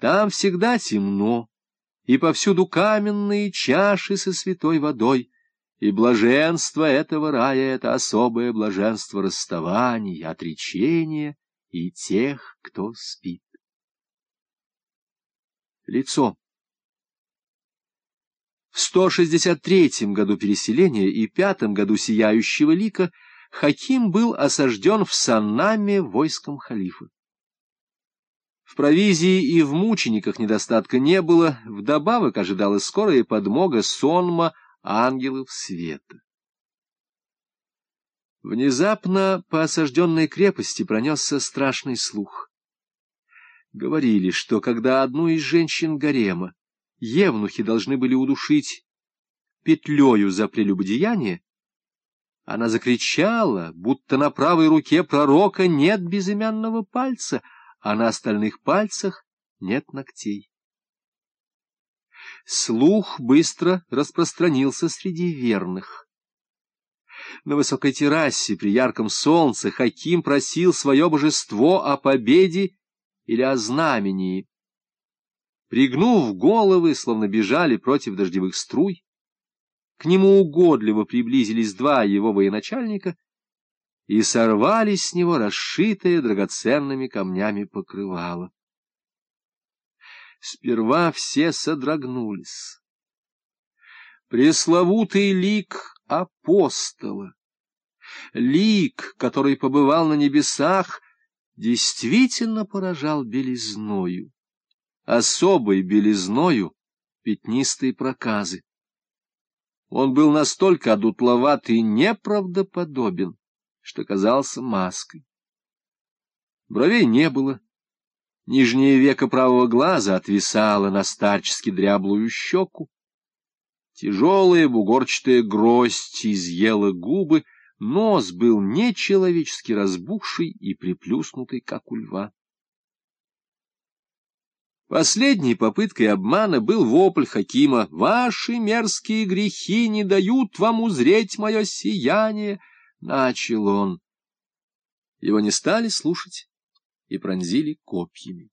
Там всегда темно, и повсюду каменные чаши со святой водой, и блаженство этого рая — это особое блаженство расставания, отречения и тех, кто спит. Лицо В 163 году переселения и пятом году Сияющего лика Хаким был осажден в Саннаме войском халифа. В провизии и в мучениках недостатка не было, вдобавок ожидалась скорая подмога сонма ангелов света. Внезапно по осажденной крепости пронесся страшный слух. Говорили, что когда одну из женщин гарема евнухи должны были удушить петлею за прелюбодеяние, она закричала, будто на правой руке пророка нет безымянного пальца — а на остальных пальцах нет ногтей. Слух быстро распространился среди верных. На высокой террасе при ярком солнце Хаким просил свое божество о победе или о знамении. Пригнув головы, словно бежали против дождевых струй, к нему угодливо приблизились два его военачальника — и сорвали с него расшитое драгоценными камнями покрывало. Сперва все содрогнулись. Пресловутый лик апостола, лик, который побывал на небесах, действительно поражал белизною, особой белизною пятнистой проказы. Он был настолько одутловат и неправдоподобен, что казался маской. Бровей не было. Нижнее веко правого глаза отвисало на старчески дряблую щеку. Тяжелая бугорчатая гроздь изъела губы, нос был нечеловечески разбухший и приплюснутый, как у льва. Последней попыткой обмана был вопль Хакима «Ваши мерзкие грехи не дают вам узреть мое сияние!» Начал он. Его не стали слушать и пронзили копьями.